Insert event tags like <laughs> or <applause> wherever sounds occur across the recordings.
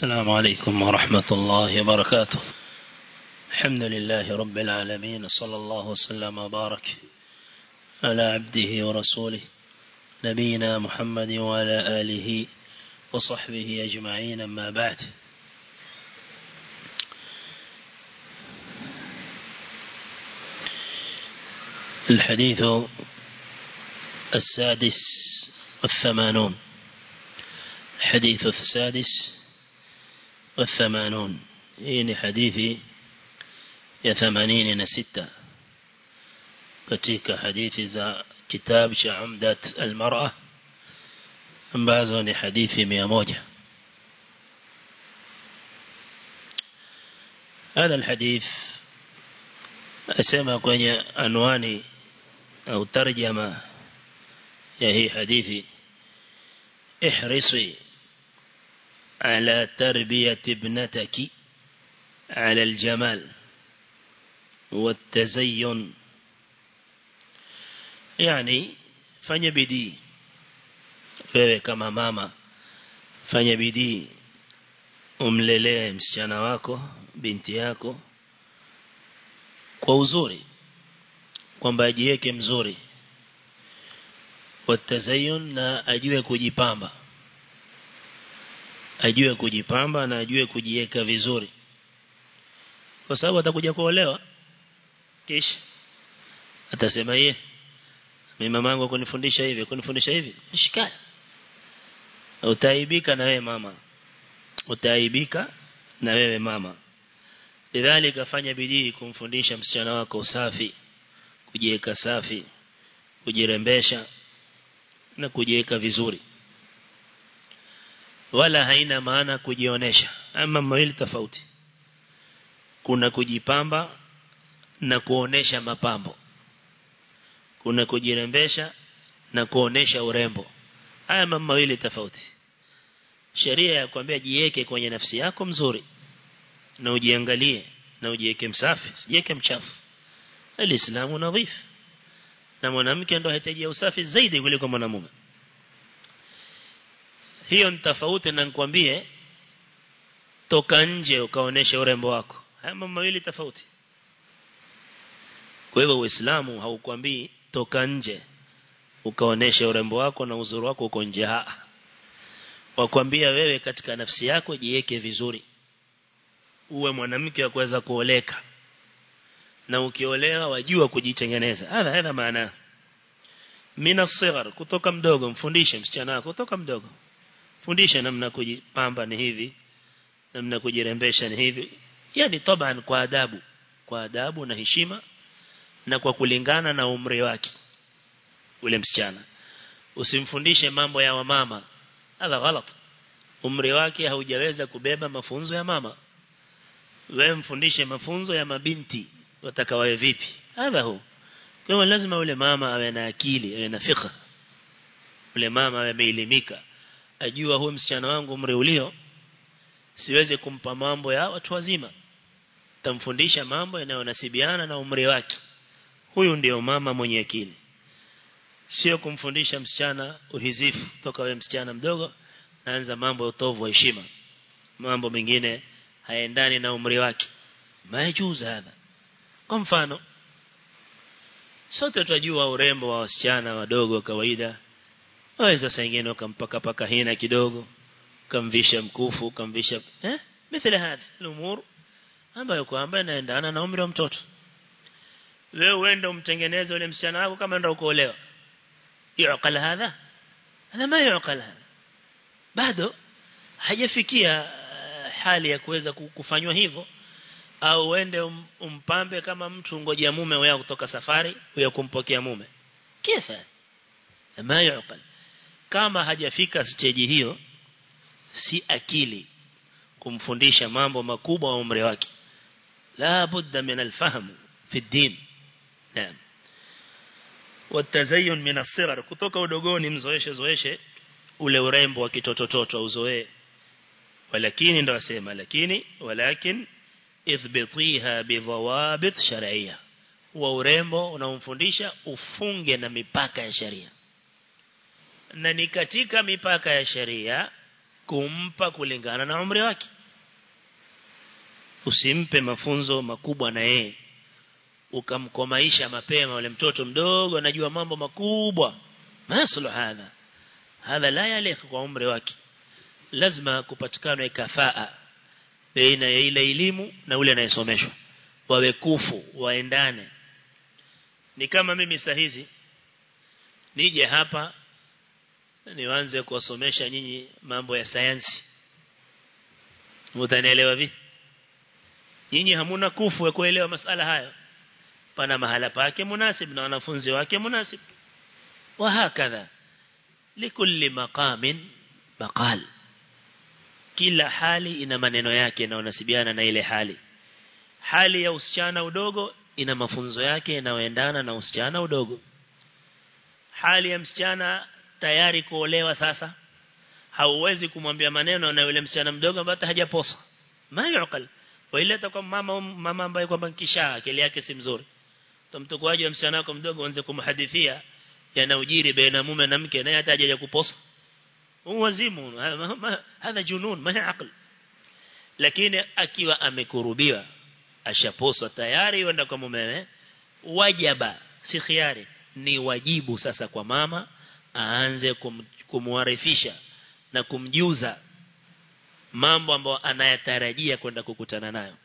السلام عليكم ورحمة الله وبركاته. الحمد لله رب العالمين صلى الله وسلم وبارك على عبده ورسوله نبينا محمد وعلى آله وصحبه أجمعين أما بعد. الحديث السادس والثمانون. الحديث السادس والثمانون إيه، إن ثمانين يثمانين ستة. كتيك حديث كتاب شعمدة المرأة أنبازوني حديث مياموجة هذا الحديث أسمى كوني أنواني أو ترجمة هي حديثي إحرصي. على تربية ابنتك على الجمال والتزين yani fanya bidii wewe kama mama fanya bidii umlelee msichana wako binti yako kwa uzuri kwamba ajiweke mzuri watazayun na ajue kujipamba ajue kujipamba na ajue kujiweka vizuri. Kwa sababu atakuja kuolewa kisha atasema yeye mimi mamangu kunifundisha hivi kunifundisha hivi shikaya utaibika na wewe mama. Utaibika na wewe mama. Lidhalika fanya bidii kumfundisha msichana wako usafi kujiweka safi kujirembesha na kujiweka vizuri wala haina maana kujionesha. Ama mawili tofauti. Kuna kujipamba na kuonesha mapambo. Kuna kujirembesha na kuonesha urembo. Haya mambo mawili tofauti. Sheria ya kuambia jiweke kwenye nafsi yako mzuri na ujiangalie na ujiweke msafi sijiweke mchafu. Alislamu nadhif. Na mwanamke ndo anahitaji usafi zaidi kuliko mwanamume hiyo ni tofauti na nikwambie toka nje ukaonesha urembo wako. Haya mambo mawili tofauti. Kwa hivyo uislamu haukwambii toka nje ukaonesha urembo wako na uzuri wako uko nje. Haa wakwambia wewe katika nafsi yako jiweke vizuri. Uwe mwanamke wa kuweza kuoleka. Na ukiolewa wajua kujitengeneza. Hadha hadha maana. Mina sighar kutoka mdogo mfundishe msichana wako kutoka mdogo fundisha namna kujipamba ni hivi namna kujirembesha ni hivi. Yani taban kwa adabu. Kwa adabu na heshima na kwa kulingana na umri wake ule msichana. Usimfundishe mambo ya wamama. Hadha ghalat. Umri wake haujaweza kubeba mafunzo ya mama. Wewe mfundishe mafunzo ya mabinti watakawae vipi? Hadha hu. Kwa lazima ule mama awe na akili awe na fikra ule mama awe ameelimika ajua huyu msichana wangu umri ulio siweze kumpa mambo ya watu wazima. Tamfundisha mambo yanayonasibiana na umri wake. Huyu ndio mama mwenye akili. Sio kumfundisha msichana uhizifu toka wewe msichana mdogo naanza mambo ya utovu wa heshima. Mambo mengine haendani na umri wake. Majuza hadha kwa mfano sote tunajua urembo wa wasichana wadogo kawaida waweza saa nyingine ukampaka paka hina kidogo kamvisha mkufu kamvisha eh mithili hadhi umur ambayo kwamba inaendana na umri wa mtoto. Wewe uende umtengeneze ule msichana wako kama ndio kuolewa yuqal hadha? Hada ma yuqal hadha? Bado hajafikia hali ya kuweza kufanywa hivyo au uende um, umpambe kama mtu ngoja mume wao kutoka safari huyo kumpokea mume. Kifa ma yuqal kama hajafika stage hiyo si akili kumfundisha mambo makubwa wa umri wake. La budda min alfahm fi din naam. Watazayun min asghar kutoka udogoni mzoeshe zoeshe ule urembo wa kitotototo uzoee walakini ndo asema lakini walakin ithbitiha bidhawabit shar'iyya. Wa urembo unaomfundisha ufunge na mipaka ya sharia na ni katika mipaka ya sheria kumpa kulingana na umri wake. Usimpe mafunzo makubwa na yeye. Ukamkomaisha mapema ule mtoto mdogo anajua mambo makubwa. Masulu hadha? Hadha la yalik kwa umri wake. Lazima kupatikana kafaa baina ya ile elimu na ule anayesomeshwa. Wawe kufu waendane. Ni kama mimi sahizi nije hapa nianze kuwasomesha nyinyi mambo ya sayansi. Mtanielewa vipi? Nyinyi hamuna kufu ya kuelewa masala hayo. Pana mahala pake munasib na wanafunzi wake munasib. Wa hakadha likulli maqamin maqal. Kila hali ina maneno yake na unasibiana na ile hali. Hali ya usichana udogo ina mafunzo yake yanayoendana na usichana udogo. Hali ya msichana tayari kuolewa sasa. Hauwezi kumwambia maneno na yule msichana mdogo ambaye hajaposa. Mayuqal wale atakuwa mama mama ambaye kwamba kisha akili yake si mzuri. Mtokoaji wa msichana wako mdogo anze kumhadithia yanaujiri baina mume na mke naye hata hajaja kuposa? Wazimu hadha junun ma aql. Lakini akiwa amekurubiwa ashaposwa tayari yenda kwa mumewe. Wajaba si khiari ni wajibu sasa kwa mama aanze kum, na kumjuza mambo ambayo anayatarajia kwenda kukutana nayo.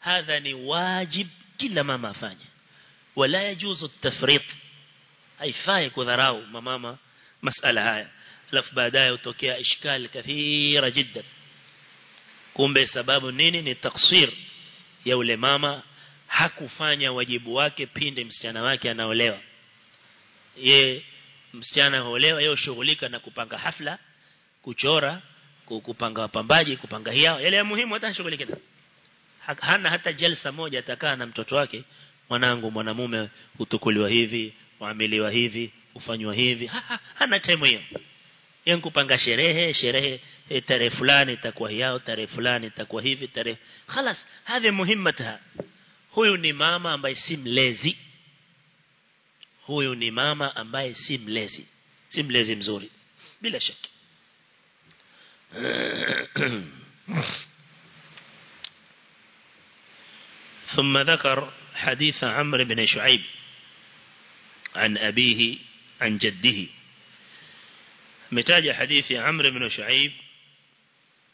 Hadha ni wajib kila mama afanye. Wala yajuzu tafrit. Haifai kudharau mamama masala haya. Alafu baadaye utokea ishkal kathira jiddan kumbe sababu nini? Ni taksir ya ule mama. Hakufanya wajibu wake pindi msichana wake anaolewa. Ye msichana huolewa yeye shughulika na kupanga hafla kuchora kupanga wapambaji kupanga hiao yale ya muhimu hata shughulika hana hata jalsa moja atakaa na mtoto wake mwanangu mwanamume utukuliwa hivi waamiliwa hivi ufanywa hivi ha, ha, hana time hiyo yeye kupanga sherehe sherehe e, tarehe fulani itakuwa yao tarehe fulani itakuwa hivi tarehe خلاص هذه مهمتها huyu ni mama ambaye si mlezi Huyu ni mama ambaye si mlezi si mlezi mzuri bila shaka. ثم ذكر حديث عمرو بن شعيب عن أبيه عن جده متاج حديث عمرو بن شعيب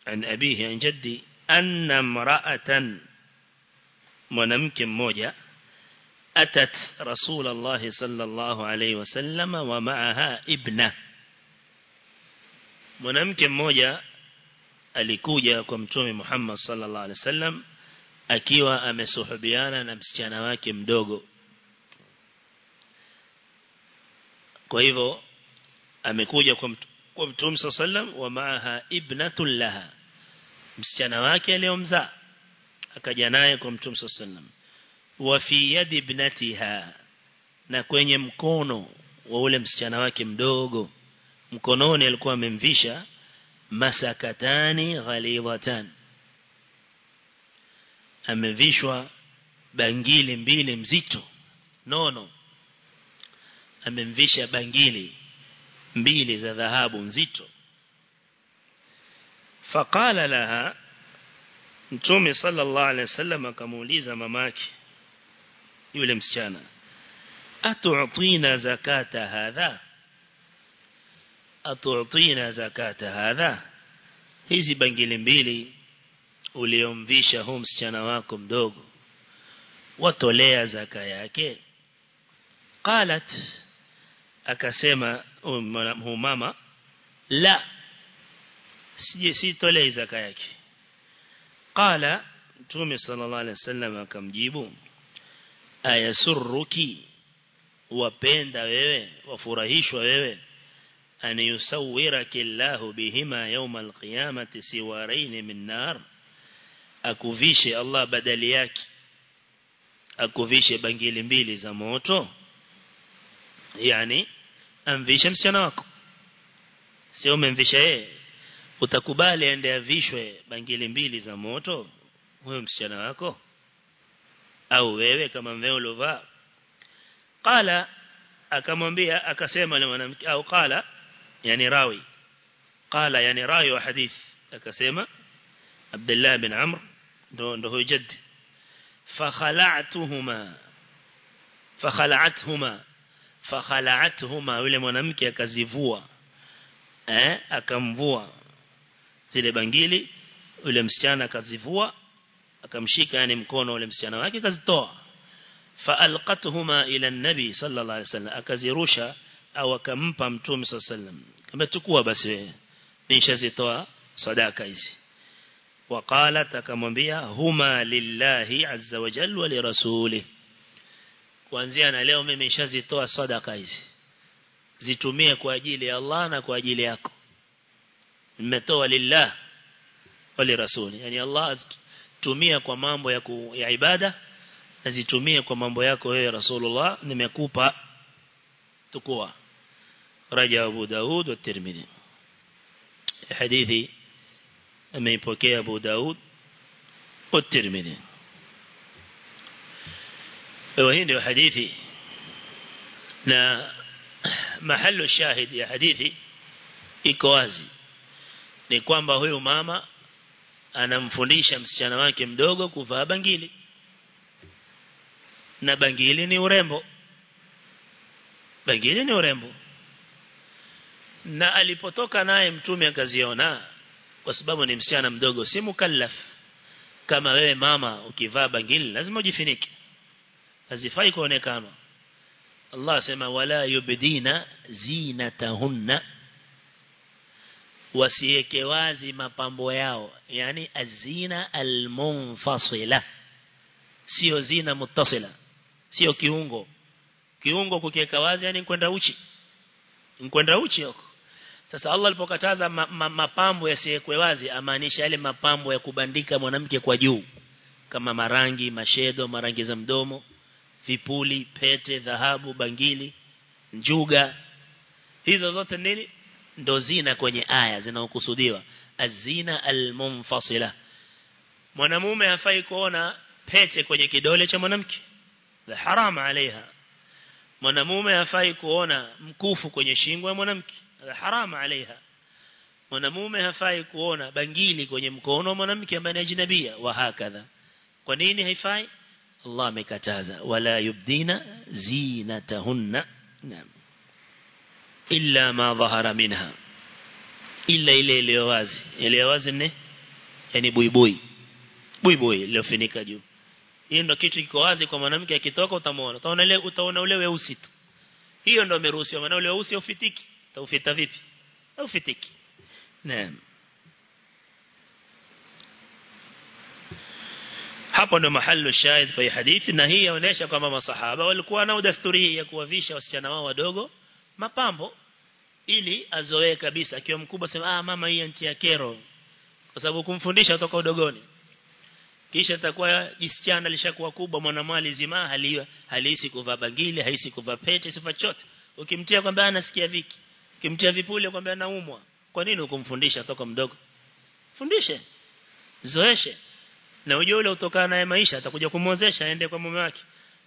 عن أبيه عن جدي أن امرأة منمك موجة أتت رسول الله صلى الله عليه وسلم ومعها ابنة منمك موجة alikuja kwa mtume Muhammad sallallahu alaihi wasallam akiwa amesuhubiana na msichana wake mdogo kwa hivyo amekuja kwa kwa mtume sallam wa maaha ibnatul laha msichana wake aliyomzaa akaja naye kwa mtume sallam wa fi yadi ibnatiha na kwenye mkono wa ule msichana wake mdogo. Mkononi alikuwa amemvisha masakatani ghalidatan amevishwa bangili mbili mzito nono. Amemvisha bangili mbili za dhahabu nzito. Faqala laha mtume sallallahu alaihi wasallam akamuuliza mamake yule msichana. Atu'tina zakata hadha? Atu'tina zakata hadha? Hizi bangili mbili uliomvisha huu msichana wako mdogo watolea zaka yake? Qalat akasema huyu mama la sije sitolei zaka yake. Qala mtume sallallahu alaihi wasallam akamjibu ayasurruki? Wapenda wewe? Wafurahishwa wewe? An yusawwiraki Allahu bihima yawm alqiyamati siwarain min nar? Akuvishe Allah badali yake. Akuvishe bangili mbili za moto? Yani amvishe msichana wako. Sio umemvisha yeye? Utakubali aende avishwe bangili mbili za moto huyo msichana wako au wewe kama wewe ulovaa qala akamwambia akasema yule mwanamke au qala yani rawi. Qala yani rawi wa hadith. Akasema Abdullah bin Amr ndo ndo huyo jaddi. Fakhala'tuhuma fakhala'tuhuma fakhala'athuma yule mwanamke akazivua eh akamvua zile bangili yule msichana akazivua akamshika yani mkono ule msichana wake akazitoa. Faalqatuhuma ila an-nabi sallallahu alaihi wasallam akazirusha au akampa mtume sallallahu alaihi wasallam kama basi wewe nishazitoa sadaka hizi. Waqalat akamwambia huma lillahi azza wa jalla wa lirasuli kuanzia na leo mimi nishazitoa sadaka hizi. Zitumie kwa ajili ya Allah na kwa ajili yako. Nimetoa lillah wa lirasuli yani Allah tumia kwa mambo ya, ku, ya ibada na zitumie kwa mambo yako wewe rasulullah nimekupa tukua. Raja Abu Daud wa Tirmidhi. Hadithi ameipokea Abu Daud wa Tirmidhi. Hii ndio hadithi. Na mahali shahidi ya hadithi iko wazi. Ni kwamba huyu mama anamfundisha msichana wake mdogo kuvaa bangili. Na bangili ni urembo. Bangili ni urembo. Na alipotoka naye mtume akaziona kwa sababu ni msichana mdogo si mukallaf. Kama wewe mama ukivaa bangili lazima ujifinike. Hazifai kuonekana. Allah asema wala yubdina zinatahunna wasiweke wazi mapambo yao. Yani azina almunfasila. Sio zina muttasila sio kiungo. Kiungo kukiweka wazi yani kwenda uchi. Kwenda uchi huko. Sasa Allah alipokataza ma, ma, mapambo yasiwekwe wazi amaanisha yale mapambo ya kubandika mwanamke kwa juu. Kama marangi mashedo marangi za mdomo vipuli pete dhahabu bangili njuga. Hizo zote nini ndo zina kwenye aya zinaokusudiwa azina almunfasila. Mwanamume hafai kuona pete kwenye kidole cha mwanamke. Harama alaiha. Mwanamume hafai kuona mkufu kwenye shingo ya mwanamke. Harama alaiha. Mwanamume hafai kuona bangili kwenye mkono wa mwanamke ambaye ni ajnabia. Wa hakadha. Kwa nini haifai? Allah amekataza. Wala yubdina zinatahunna. Naam illa ma dhahara minha. Illa ile iliyo wazi. Ile wazi ni yani buibui. Buibui iliyofunika juu. Hiyo ndio kitu kiko wazi kwa mwanamke akitoka utamwona. Utaona ile utaona ule weusi tu. Hiyo ndio umeruhusiwa maana ule weusi ufitiki utaufita vipi? Ufitiki naam. Hapo ndio mahali shahid kwa hadithi na hii inaonyesha kwamba masahaba walikuwa na desturi ya kuwavisha wasichana wao wadogo mapambo ili azoee kabisa. Akiwa mkubwa sema ah mama hii nchi ya kero. Kwa sababu kumfundisha kutoka udogoni. Kisha atakuwa jisichana alishakuwa kubwa mwanamwali zima haliwa halisi kuvaa bangili haisi kuvaa pete sifa chote. Ukimtia kwamba anasikia viki ukimtia vipule kwamba anaumwa kwa nini ukumfundisha toka mdogo? Fundishe zoeshe. Na ujue ule utokana naye maisha atakuja kumwozesha aende kwa mume wake.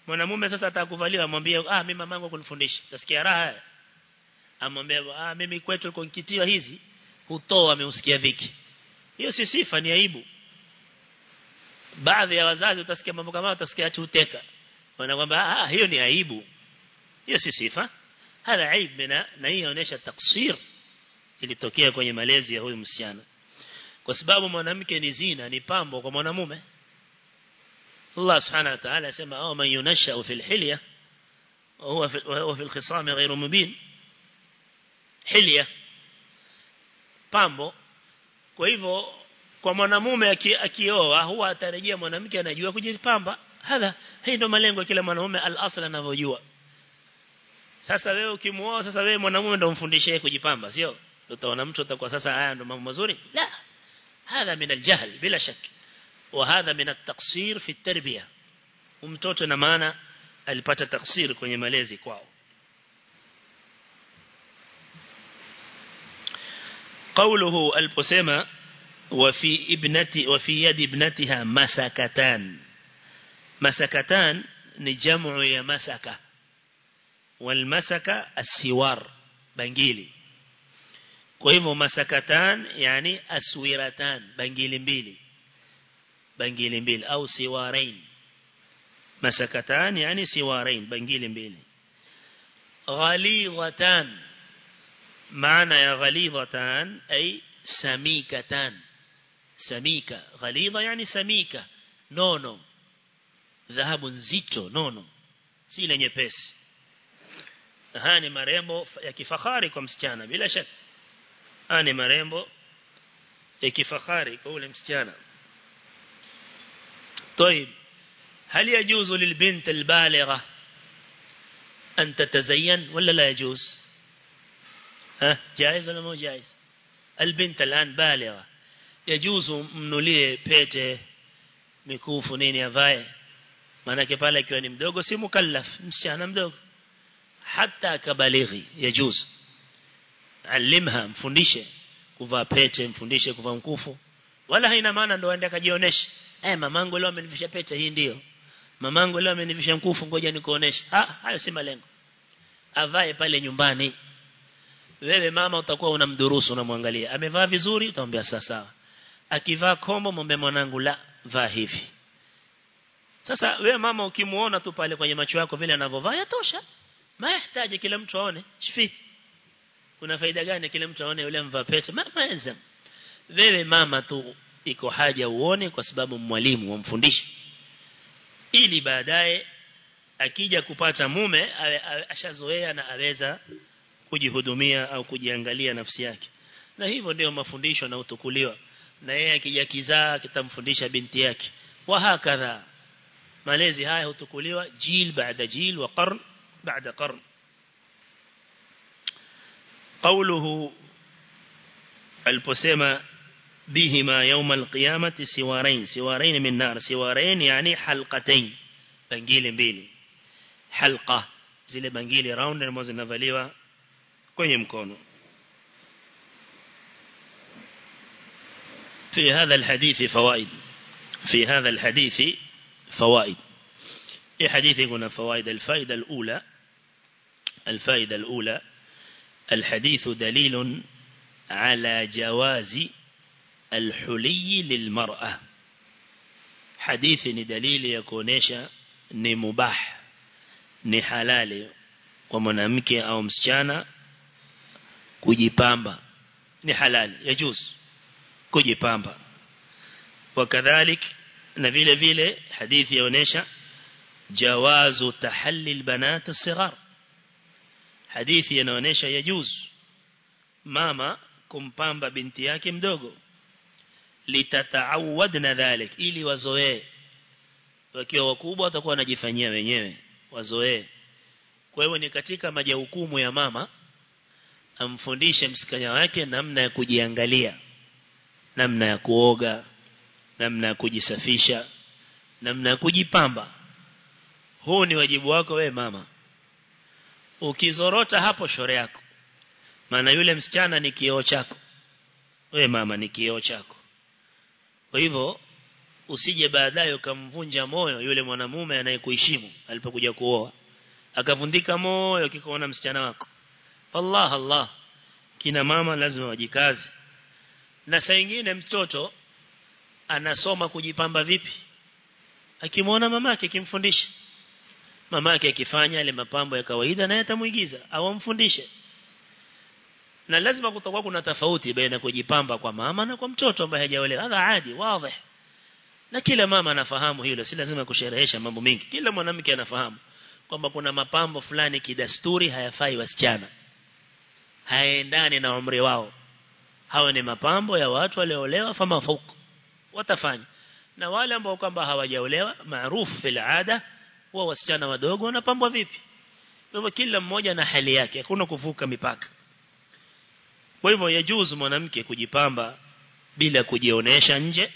Mwanamume sasa atakuvaliwa amwambie ah mimi mamangu kunifundisha utasikia raha amwambia ah mimi kwetu niko nikitiwa hizi hutoa ameusikia dhiki. Hiyo si sifa ni aibu. Baadhi ya wazazi utasikia mambo kama utasikia ati uteka wanakwambia ah hiyo ni aibu. Hiyo si sifa. Hala aib na na hii inaonyesha taksir ilitokea kwenye malezi ya huyu msichana. Kwa sababu mwanamke ni zina ni pambo kwa mwanamume. Allah subhanahu wa ta'ala asema au man yunasha fil hilya huwa fi fil khisam ghayr mubin hilia pambo. Kwa hivyo kwa mwanamume akioa huwa atarejea mwanamke anajua kujipamba. Hadha hii ndio malengo kila mwanamume al-asla anavyojua. Sasa wewe ukimuoa sasa wewe mwanamume ndio mfundishe kujipamba sio? Utaona mtu atakuwa sasa haya ndio mambo mazuri? La. Hadha min al-jahl bila shaki wa hadha min at-taqsir fi at-tarbiyah mtoto na maana alipata taksir kwenye malezi kwao. قوله البسيمة وفي ابنتي وفي يد ابنتها مسكتان. مسكتان نجمع يا مسكة. والمسكة السوار بنجيلي. كيف مسكتان يعني أسويرتان بنجيلي بيلي. بنجيلي بيل أو سوارين. مسكتان يعني سوارين بنجيلي بيلي. غليظتان. معنى يا غليظتان أي سميكتان. سميكة. غليظة يعني سميكة. نونو ذهب زيتو نونو سيلا نيبس. هاني مريمو يكي فخاري كم ستانا بلا شك. هاني مريمو يكي فخاري كولي مستانا طيب هل يجوز للبنت البالغة أن تتزين ولا لا يجوز؟ جائز ولا مو جائز البنت albint alan يجوز yajuzu mnulie pete mikufu nini avae. Manake pale akiwa ni mdogo si mukallaf msichana mdogo. Hata kabalighi yajuzu. Alimha mfundishe. Kuvaa pete mfundishe kuvaa mkufu. Wala haina maana ndo aende akajionyeshe eh mamangu leo amenivisha pete hii ndio. Mamangu leo amenivisha mkufu ngoja nikuoneshe. Ah hayo si malengo. Avae pale nyumbani wewe mama utakuwa unamdurusu unamwangalia. Amevaa vizuri utamwambia sawa sawa. Akivaa kombo mwambie mwanangu la vaa hivi. Sasa wewe mama ukimuona tu pale kwenye macho yako vile anavovaa yatosha. Mahitaji kila mtu aone. Shifi kuna faida gani kila mtu aone yule mvaa pete? Maelzam wewe mama tu iko haja uone kwa sababu mwalimu wamfundisha ili baadaye akija kupata mume ashazoea na aweza kujihudumia au kujiangalia nafsi yake. Na hivyo ndio mafundisho na utukuliwa na yeye akijakizaa kitamfundisha binti yake. Wa hakadha. Malezi haya hutukuliwa jil baada jil wa qarn baada qarn. Qawluhu aliposema bihima yawma alqiyamati siwarain siwarain min nar. Siwarain yani halqatain bangili mbili. Halqa. Zile bangili round ambazo zinavaliwa. Kwenye mkono في هذا الحديث فوائد. في هذا الحديث فوائد. في حديث هنا فوائد؟ الفائدة الأولى الفائدة الأولى الحديث دليل على جواز الحلي للمرأة. حديث دليل يكونيشا ni mubah ni halali kwa mwanamke au kujipamba. Ni halali yajuz kujipamba. Wakadhalik na vile vile hadithi yaonesha jawazu tahallil banat as-sighar. Hadithi inaonesha yajuz mama kumpamba binti yake mdogo. Litataawadna dhalik ili wazoee. Wakiwa wakubwa watakuwa wanajifanyia wenyewe wazoee. Kwa hiyo ni katika majahukumu ya mama amfundishe msikanya wake namna ya kujiangalia namna ya kuoga namna ya kujisafisha namna ya kujipamba. Huu ni wajibu wako we mama. Ukizorota hapo shore yako maana yule msichana ni kioo chako. We mama ni kioo chako. Kwa hivyo usije baadaye ukamvunja moyo yule mwanamume anayekuheshimu alipokuja kuoa. Akavundika moyo kikoona msichana wako Allah Allah. Kina mama lazima wajikaze. Na saa nyingine mtoto anasoma kujipamba vipi? Akimwona mamake akimfundisha. Mamake akifanya ile mapambo ya kawaida naye atamuigiza au amfundishe na lazima kutakuwa kuna tofauti baina kujipamba kwa mama na kwa mtoto ambaye hajaolewa. Hadha adi wazi na kila mama anafahamu hilo si lazima kusherehesha mambo mengi kila mwanamke anafahamu kwamba kuna mapambo fulani kidasturi hayafai wasichana haendani na umri wao. Hawa ni mapambo ya watu walioolewa fama fuku watafanya. Na wale ambao kwamba hawajaolewa maarufu fil ada wa wasichana wadogo wanapambwa vipi? Hivyo kila mmoja na hali yake hakuna kuvuka mipaka. Kwa hivyo yajuzu mwanamke kujipamba bila kujionesha nje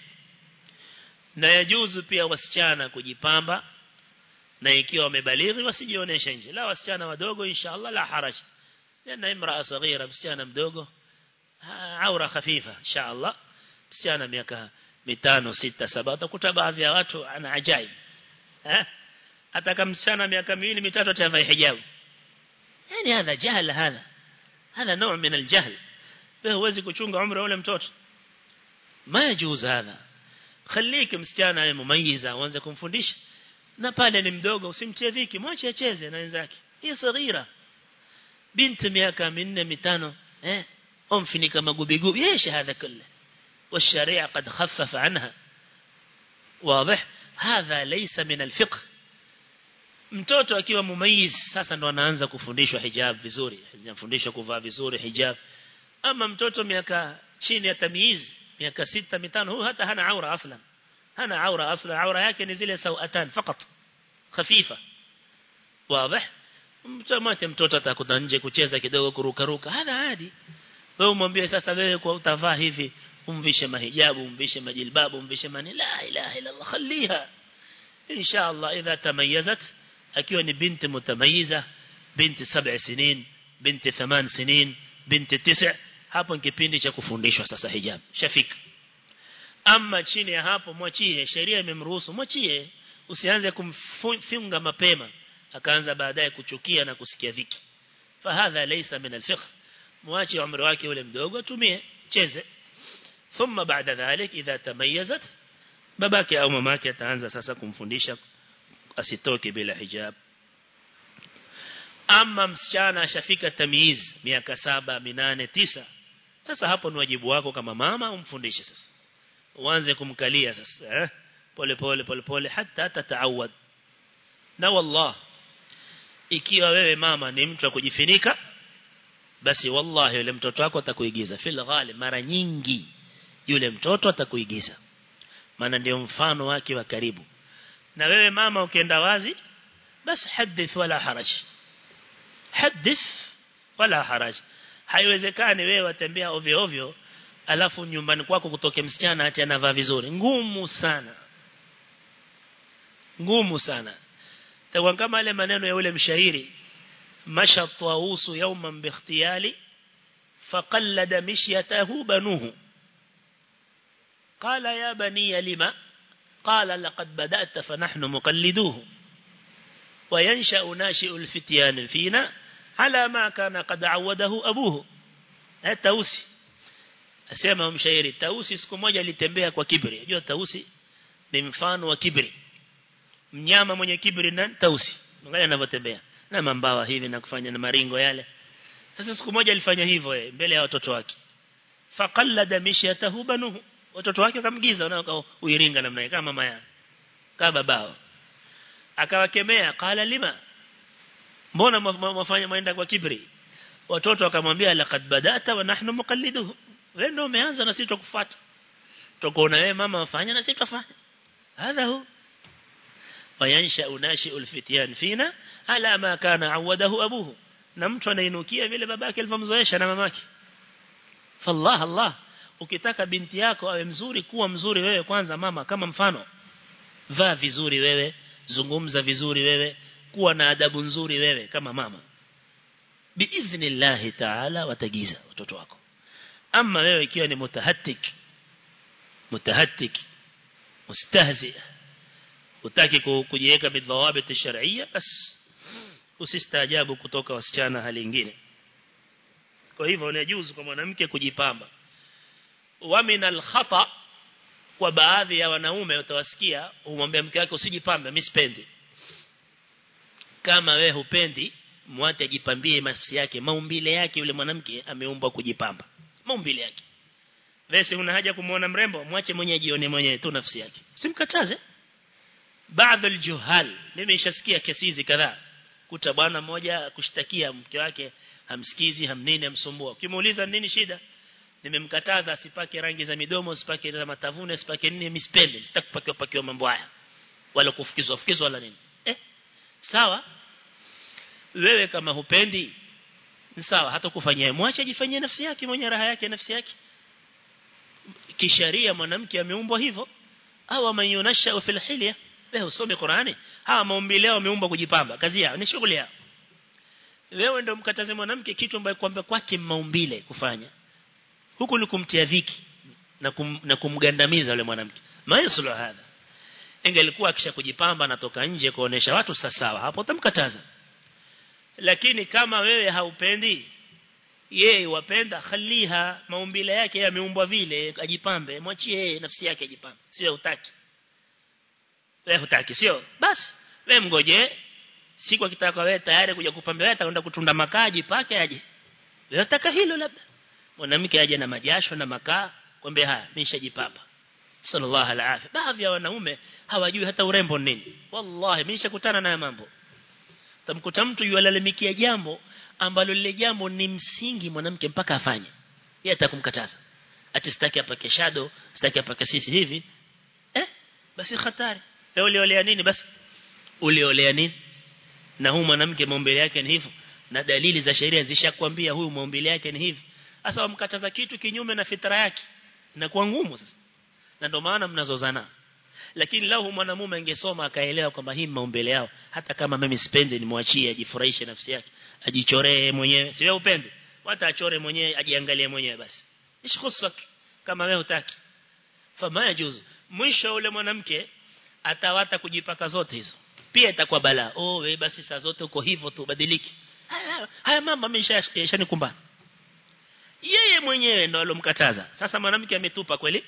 na yajuzu pia wasichana kujipamba na ikiwa wamebalighi wasijionesha nje. La wasichana wadogo inshallah la haraj لأن امرأة صغيرة بسيانة مدوغو عورة خفيفة إن شاء الله. بسيانة ميكا ميتانو ستة سبعة. وكتبها في واتو عن عجائب حتى كم سنة ميكا ميلي ميتاتو تفاي حجاب يعني هذا جهل هذا. هذا نوع من الجهل. به وزي كتونغ عمره ولم توت ما يجوز هذا. خليك مستيانة مميزة وانزا كنفندش نبالي نمدوغو سمتيذيكي ما شاكيزي نانزاكي هي صغيرة. Binti miaka minne mitano eh umfinika magubigubi إيش هذا كله والشريعه قد خفف عنها واضح هذا ليس من الفقه mtoto akiwa mumayiz sasa ndo anaanza kufundishwa hijab vizuri anafundishwa kuvaa vizuri hijab ama mtoto miaka chini ya tamyiz miaka sita mitano huyu hata hana aura aslan hana aura aslan aura yake ni zile sawatan fakat khafifa wazi mtamate mtoto atakuta nje kucheza kidogo kuruka ruka hadha hadi wewe umwambie sasa wewe kwa utavaa hivi umvishe mahijabu umvishe majilbabu umvishe mani? La ilaha illa Allah khaliha. Insha Allah idha tamayyazat akiwa ni binti mutamayiza binti 7 sinin binti 8 sinin binti 9 hapo ni kipindi cha kufundishwa sasa hijab. Shafika ama chini ya hapo mwachie sheria imemruhusu mwachie usianze kumfunga mapema akaanza baadaye kuchukia na kusikia dhiki. Fahadha laysa min alfiqh. Muache umri wake ule mdogo tumie cheze. Thumma baada dhalik idha tamayyazat babake au mamake ataanza sasa kumfundisha asitoke bila hijab. Ama msichana ashafika tamiz miaka saba minane tisa sasa hapo ni wajibu wako kama mama umfundishe sasa. Uanze kumkalia sasa eh? Pole pole pole pole hata tataawad na wallah ikiwa wewe mama ni mtu wa kujifinika basi wallahi yule mtoto wako atakuigiza. Fil ghalib mara nyingi yule mtoto atakuigiza. Maana ndio mfano wake wa karibu. Na wewe mama ukienda wazi basi hadith wala haraj. Hadith wala haraj. Haiwezekani wewe watembea ovyo ovyo alafu nyumbani kwako kutoke msichana ati anavaa vizuri. Ngumu sana. Ngumu sana تقول كما لما ننو يولي مشهيري مشى الطاووس يوما باختيال فقلد مشيته بنوه. قال يا بني لما قال لقد بدأت فنحن مقلدوه. وينشأ ناشئ الفتيان فينا على ما كان قد عوده أبوه. هذا التاوسي أسيما مشهيري التاوسي سكو موجة لتنبيه كو كبري التاوسي لمفان وكبري. Mnyama mwenye kibri na tausi. Angalia anavyotembea. Na mambawa hivi na kufanya na maringo yale. Sasa siku moja alifanya hivyo yeye mbele ya watoto wake. Faqallada mishyatahu banuhu. Watoto wake wakamgiza wanao uiringa namna hiyo kama mama yao. Kama babao. Akawakemea qala lima? Mbona mwafanya maenda kwa kibri watoto wakamwambia laqad badata wa nahnu muqalliduhu wewe ndio umeanza na sisi tukufuata tukoona wewe mama wafanya na sisi tufanye hadha hu wayansha unashi ulfitian fina ala ma kana awadahu abuhu. Na mtu anainukia vile babake alivomzoesha na mamake. Fallah allah ukitaka binti yako awe mzuri kuwa mzuri wewe kwanza mama kama mfano. Vaa vizuri wewe zungumza vizuri wewe kuwa na adabu nzuri wewe kama mama. Biiznillahi taala watagiza watoto wako. Ama wewe ikiwa ni mutahattik mutahattik mustahzi utaki kujiweka bidhawabit shar'iyya bas. Usistaajabu kutoka wasichana hali nyingine. Kwa hivyo ni juzu kwa mwanamke kujipamba. Wa minal khata kwa baadhi ya wanaume utawasikia umwambia mke wake usijipambe mimi sipendi. Kama wewe hupendi mwate ajipambie nafsi yake. Maumbile yake yule mwanamke ameumbwa kujipamba. Maumbile yake. Wewe una haja kumuona mrembo mwache mwenye ajione mwenyewe tu nafsi yake. Simkataze baadhi aljuhal. Mimi nishasikia kesi hizi kadhaa. Kuta bwana mmoja kushtakia mke wake hamsikizi hamnini amsumbua ukimuuliza nini shida? Nimemkataza asipake rangi za midomo asipake za matavune asipake nini mispende sitakupakiwa pakiwa mambo haya. Wala kufukizwa fukizwa wala nini. Eh? Sawa? Wewe kama hupendi ni sawa. Hata kufanyia mwache ajifanyie nafsi yake mwenye raha yake nafsi yake. Kisharia mwanamke ameumbwa hivyo au amayunasha fil hilya wewe usome Qur'ani? Hawa maombi leo wameumba kujipamba. Kazi yao ni shughuli yao. Wewe ndio mkataze mwanamke kitu ambacho kwamba kwake maumbile kufanya. Huku ni kumtia dhiki na, kum, na kumgandamiza yule mwanamke. Maisulu hadha? Ingelikuwa akisha kujipamba anatoka nje kuonesha watu sawa hapo utamkataza. Lakini kama wewe haupendi yeye wapenda khaliha maumbile yake yameumbwa vile ajipambe mwachie nafsi yake ajipambe. Sio utaki wewe hutaki sio basi wewe mgoje siku akitaka wewe tayari kuja kupamba wewe atakwenda kutunda makaji pake aje. Wewe unataka hilo labda. Mwanamke aje na majasho na makaa kwambie haya mimi nishajipamba. Sallallahu alaihi baadhi ya wanaume hawajui hata urembo nini. Wallahi mimi nishakutana na mambo. Tamkuta mtu yualalamikia jambo ambalo lile jambo ni msingi mwanamke mpaka afanye. Yeye atakumkataza ati sitaki apake shadow sitaki apake sisi hivi. Eh? Basi hatari leo uliolea nini basi? Uliolea nini? Na huyu mwanamke maumbile yake ni hivyo? Na dalili za sheria zishakwambia huyu maumbile yake ni hivi? Sasa wamkataza kitu kinyume na fitra yake. Inakuwa ngumu sasa. Na ndio maana mnazozana. Lakini lau mwanamume angesoma akaelewa kwamba hii maumbile yao hata kama mimi sipendi nimwachie ajifurahishe nafsi yake ajichoree mwenyewe. Sio upende hata achore mwenyewe ajiangalie mwenyewe basi. Ishkhusak kama wewe hutaki. Fama yajuzu. Mwisho ule mwanamke atawata kujipaka zote hizo. Pia itakuwa balaa. Oh wewe basi saa zote uko hivyo tu badiliki haya, haya mama ameshanikumba yeye mwenyewe ndo alomkataza. Sasa mwanamke ametupa kweli?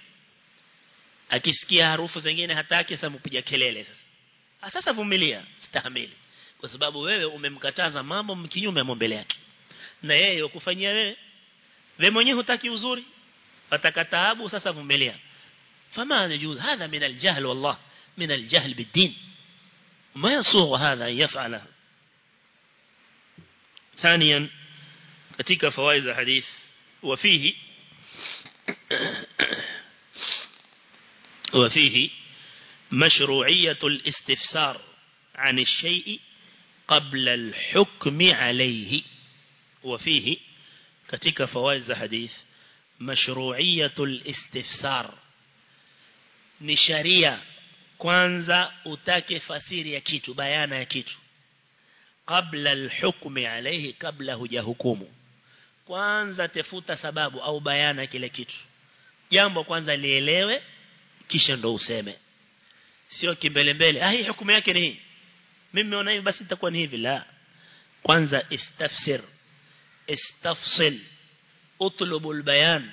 Akisikia harufu zingine hataki sasa mpiga kelele sasa. Sasa vumilia. Stahamili. Kwa sababu wewe umemkataza mambo mkinyume mbele yake. Na yeye ukufanyia wewe. Wewe mwenyewe hutaki uzuri. Wataka taabu sasa vumilia. Fama najuz hadha min aljahl wallah min aljahl bidin ما يصوغ هذا أن يفعله ثانيا katika فوائد الحديث. وفيه <coughs> وفيه مشروعية الاستفسار عن الشيء قبل الحكم عليه. وفيه katika فوائد الحديث مشروعية الاستفسار. sharia kwanza utake fasiri ya kitu bayana ya kitu. Kabla alhukmi alayhi kabla hujahukumu. Kwanza tefuta sababu au bayana kile kitu. Jambo kwanza lielewe kisha ndo useme. Sio kimbele mbele ah hii hukumu yake ni hii. Mimi naona hivi basi itakuwa ni hivi. La. Kwanza istafsir. Istafsil. Utlubu albayan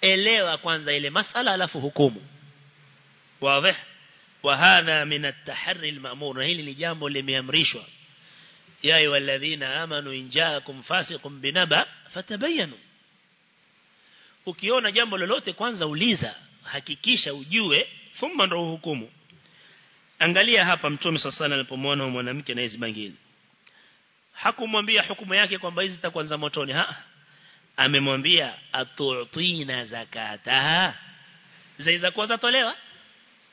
elewa kwanza ile masala alafu hukumu واضح وهذا من التحري المأمور هili ni jambo limeamrishwa ya ayyuhalladhina amanu in ja'akum fasiqun binaba fatabayanu ukiona jambo lolote kwanza uliza hakikisha ujue thumma ndo hukumu angalia hapa mtume sasa alipomwona mwanamke na hizo bangili hakumwambia hukumu yake kwamba hizi zitakwanza motoni ha amemwambia atu'tina zakataha zaiza kwanza tolewa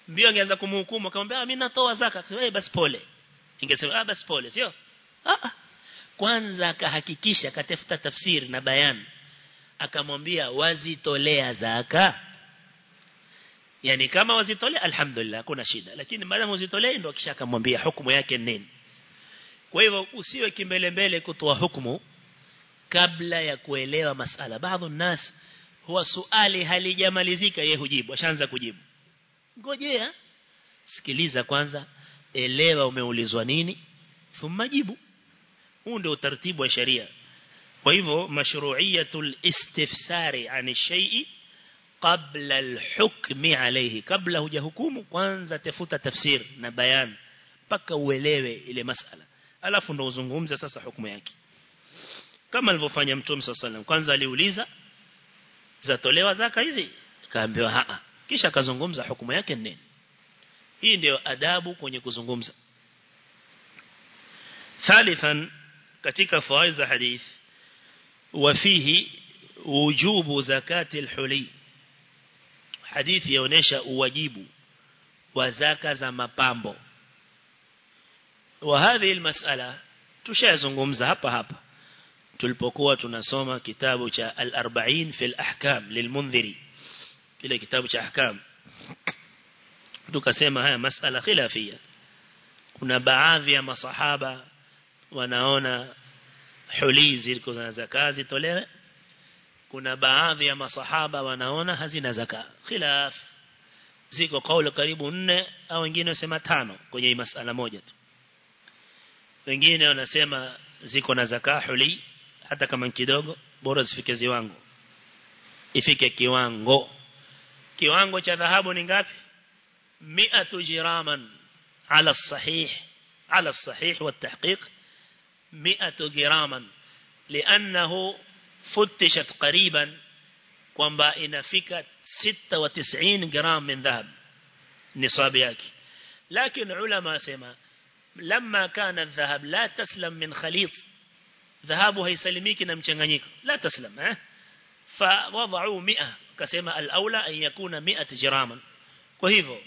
Mbio angeanza kumhukumu akamwambia mimi natoa zaka. Eh basi pole. Ingesema ah basi pole sio? Ah kwanza akahakikisha akatafuta tafsiri na bayan. Akamwambia wazitolea zaka. Yani kama wazitolea alhamdulillah kuna shida. Lakini baada wazitolea ndio kisha akamwambia hukumu yake nini? Kwa hivyo usiwe kimbele mbele kutoa hukumu kabla ya kuelewa masala. Baadhi nas huwa suali halijamalizika yeye hujibu ashaanza kujibu ngojea sikiliza kwanza elewa umeulizwa nini thumma jibu. Huu ndio utaratibu wa sharia kwa hivyo mashru'iyatul istifsari ani shay'i qabla al-hukmi alayhi. Kabla hujahukumu kwanza tafuta tafsir na bayan mpaka uelewe ile masala. Alafu ndo uzungumze sasa hukumu yake. Kama alivyofanya mtume sallallahu kwanza aliuliza zatolewa zaka hizi? Kaambiwa haa kisha akazungumza hukumu yake nini hii ndio adabu kwenye kuzungumza ثالثا katika fawaid za hadith وفيه وجوب زكاة الحلي حديث يونيشا uwajibu wa zaka za mapambo وهذه المسألة tushazungumza hapa hapa tulipokuwa tunasoma kitabu cha al-40 fi al-ahkam lilmundhiri kile kitabu cha ahkam. Tukasema haya masala khilafia. Kuna baadhi ya masahaba wanaona huli ziko za zaka zitolewe. Kuna baadhi ya masahaba wanaona hazina zaka khilaf. Ziko kauli karibu nne au wengine wasema tano kwenye masala moja tu. Wengine wanasema ziko na zaka huli hata kama kidogo bora zifike ziwango. Ifike kiwango kiwango cha dhahabu ni ngapi 100 jiraman ala الصحيح على الصحيح والتحقيق 100 جراما لأنه فتشت قريبا kwamba inafika 96 gram min dhahab nisabi yake lakini ulama sema لما كان الذهب لا تسلم من خليط ذهبه هيسلميك na mchanganyiko لا تسلم eh فوضعوا 100 kasema al-aula an yakuna 100 jiraman kwa hivyo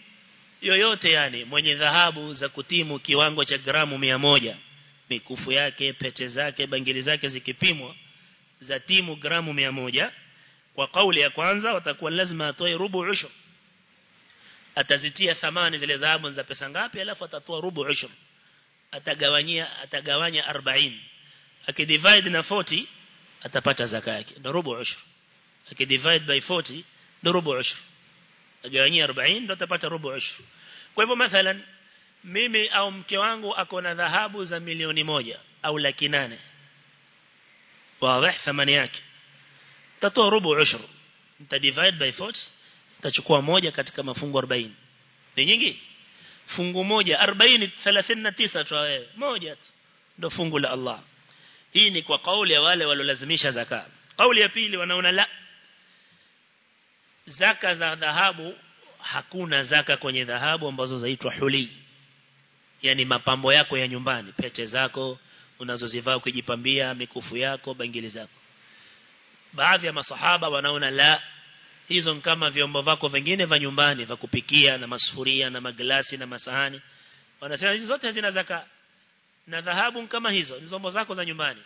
yoyote yani mwenye dhahabu za kutimu kiwango cha gramu 100 mikufu yake pete zake bangili zake zikipimwa za timu gramu 100 kwa kauli ya kwanza watakuwa lazima atoe rubu ushur. Atazitia thamani zile dhahabu za pesa ngapi alafu atatoa rubu ushur. Atagawanyia atagawanya 40 akidivide na 40 atapata zaka yake. Ndio rubu ushur akidivide by 40 ndo rubu ushur agawanyia 40 ndo atapata rubu ushur kwa hivyo mathalan mimi au mke wangu akona dhahabu za milioni moja au laki nane. Wazi thamani yake. Tatoa ushur nta divide by 40 tachukua moja katika mafungu 40 ni nyingi? Fungu moja 40 39 tu wewe moja ndo fungu la Allah. Hii ni kwa kauli ya wale walolazimisha zaka kauli ya pili wanaona la zaka za dhahabu hakuna zaka kwenye dhahabu ambazo zaitwa huli. Yani mapambo yako ya nyumbani pete zako unazozivaa ukijipambia mikufu yako bangili zako. Baadhi ya masahaba wanaona la hizo kama vyombo vako vingine vya nyumbani vya kupikia na masufuria na maglasi na masahani. Wanasema hizo zote hazina zaka. Na dhahabu kama hizo ni zombo zako za nyumbani.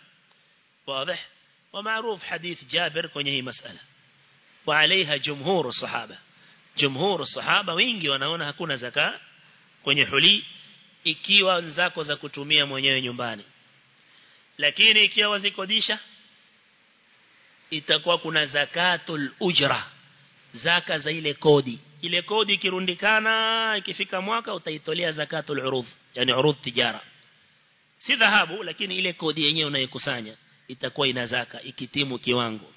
Wazi. Wa maarufu hadith Jabir kwenye hii masala wa alaiha jumhuru sahaba jumhuru sahaba wengi wanaona hakuna zaka kwenye huli ikiwa nzako za kutumia mwenyewe nyumbani. Lakini ikiwa wazikodisha itakuwa kuna zakatul ujra zaka za ile kodi. Ile kodi ikirundikana ikifika mwaka utaitolea zakatul uruf yani uruf tijara. Si dhahabu lakini ile kodi yenyewe unayokusanya itakuwa ina zaka ikitimu kiwango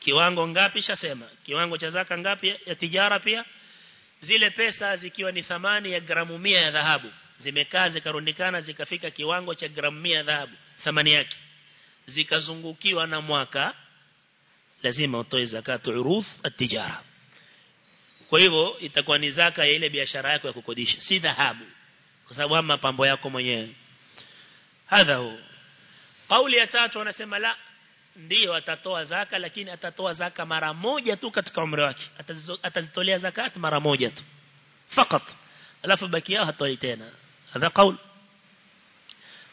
kiwango ngapi shasema? Kiwango cha zaka ngapi? Ya tijara pia? Zile pesa zikiwa ni thamani ya gramu 100 ya dhahabu. Zimekaa zikarundikana zikafika kiwango cha gramu 100 ya dhahabu. Thamani yake. Zikazungukiwa na mwaka lazima utoe zakatu uruf at-tijara. Kwa hivyo itakuwa ni zaka ya ile biashara yako ya kukodisha. Si dhahabu. Kwa sababu ama pambo yako mwenyewe. Hadha huo kauli ya tatu wanasema la ndiyo atatoa zaka lakini atatoa zaka mara moja tu katika umri wake atazitolea zakat mara moja tu fakat alafu baki yao hatoi tena hadha kaul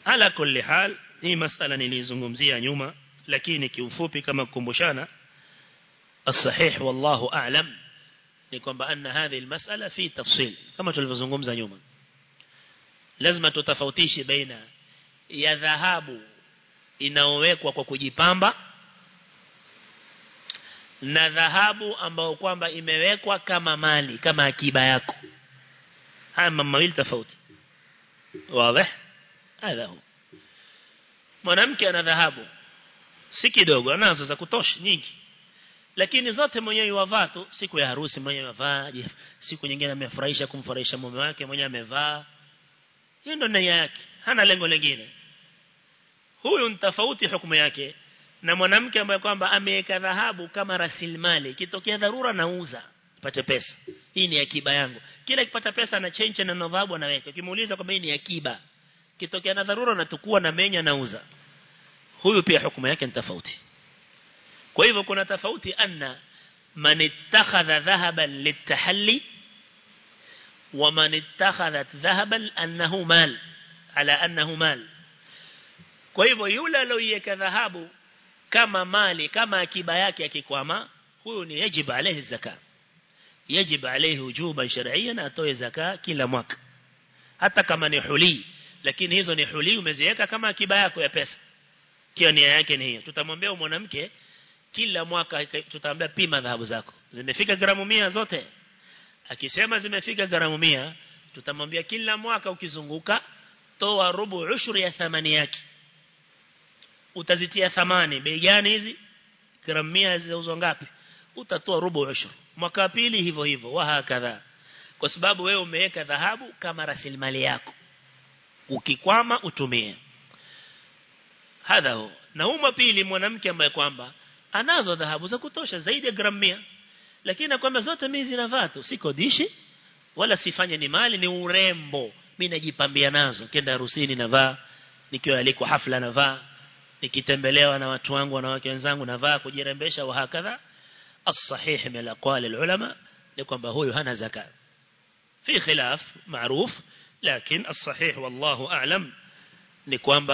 ala kulli hal hii masala nilizungumzia nyuma lakini kiufupi kama kukumbushana الصحيح والله أعلم ni kwamba anna hadhi almas'ala fi tafsil kama tulivyozungumza nyuma lazima tutofautishe baina ya dhahabu inaowekwa kwa kujipamba na dhahabu ambao kwamba imewekwa kama mali kama akiba yako. Haya mawili tofauti. Wazi? Hu mwanamke ana dhahabu. Si kidogo anazo za kutosha nyingi. Lakini zote mwenyewe wavaa tu. Siku ya harusi mwenyewe wavaa siku nyingine amefurahisha kumfurahisha mume wake mwenyewe amevaa. Hiyo ndio nia yake. Hana lengo lingine huyu ni tofauti hukumu yake. Na mwanamke ambaye kwamba ameweka dhahabu kama rasilimali kitokea dharura nauza pate pesa. Hii ni akiba yangu. Kila kipata pesa ana change na dhahabu anaweka. Ukimuuliza kwamba hii ni akiba kitokea na dharura natukua na menya nauza huyu pia hukumu yake ni tofauti. Kwa hivyo kuna tofauti anna man ittakhadha dhahaban litahalli man ittakhadhat dhahaban annahu mal ala annahu mal kwa hivyo yule aliyoiweka dhahabu kama mali kama akiba yake akikwama huyu ni yajibu alayhi zaka. Yajibu alayhi wujuban shar'iyyan atoe zaka kila mwaka. Hata kama ni huli lakini hizo ni huli umeziweka kama akiba yako ya pesa. Kio nia yake ni hiyo. Tutamwambia mwanamke kila mwaka tutaambia pima dhahabu zako. Zimefika gramu mia zote. Akisema zimefika gramu mia tutamwambia kila mwaka ukizunguka toa rubu ushuri ya thamani yake utazitia thamani. Bei gani hizi? Gramu 100 zinauzwa ngapi? Utatoa robo ushuru mwaka pili hivyo hivyo. Wa hakadha. Kwa sababu wewe umeweka dhahabu kama rasilimali yako. Ukikwama utumie. Hadha huo. Na humo pili mwanamke ambaye kwamba anazo dhahabu za kutosha zaidi ya gramu 100 lakini kwamba zote mimi zinavaa tu. Sikodishi wala sifanye ni mali ni urembo. Mimi najipambia nazo. Kenda harusini navaa. Nikiwa aliko hafla navaa nikitembelewa na watu wangu wanawake wenzangu navaa kujirembesha wa hakadha الصحيح من الأقوال العلماء لكم هو هنا زكاة في خلاف معروف لكن الصحيح والله أعلم لكم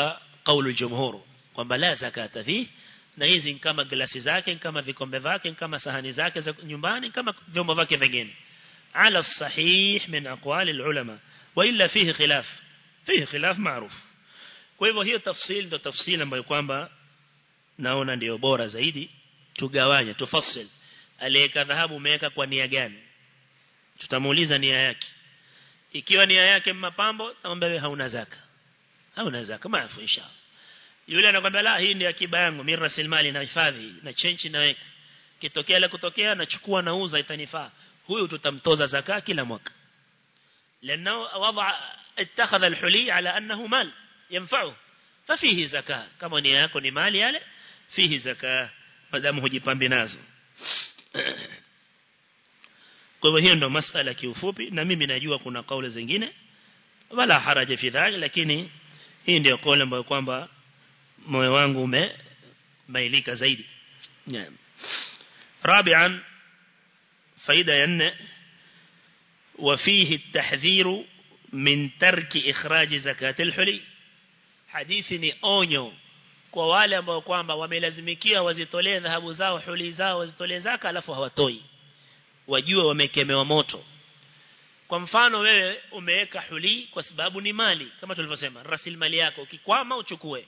قول الجمهور kwamba la zakata fi na hizi kama glasi zake kama vikombe vyake kama sahani zake za nyumbani kama vyombo vyake vingine ala sahih min aqwali ulama wa illa fihi khilaf fihi khilaf ma'ruf kwa hivyo hiyo tafsiri ndio tafsiri ambayo kwamba naona ndiyo bora zaidi tugawanye tufasil aliyeka dhahabu umeweka kwa nia gani? Tutamuuliza nia yake. Ikiwa nia yake mapambo naomba wewe hauna zaka. Hauna zaka maafu inshallah. Yule anakwambia la hii ndio akiba yangu mimi rasilimali na hifadhi na chenchi naweka. Kitokea la kutokea nachukua nauza itanifaa. Huyu tutamtoza zaka kila mwaka. Lenao wadha ittakhadha alhuli ala annahu mal ينفعه ففيه زكاه kama nia yako ni mali yale fihi zaka madamu hujipambi nazo <clears throat> kwa hivyo hiyo ndo masala kiufupi na mimi najua kuna kauli zingine wala haraja fi dhalik lakini hii ndio kauli ambayo kwamba moyo wangu umebailika zaidi رابعا فائده ين وفيه التحذير من ترك اخراج زكاه الحلي hadithi ni onyo kwa wale ambao kwamba wamelazimikia wazitolee dhahabu zao huli zao wazitolee zaka alafu hawatoi. Wajue wamekemewa moto. Kwa mfano wewe umeweka huli kwa sababu ni mali kama tulivyosema rasilimali yako ukikwama uchukue.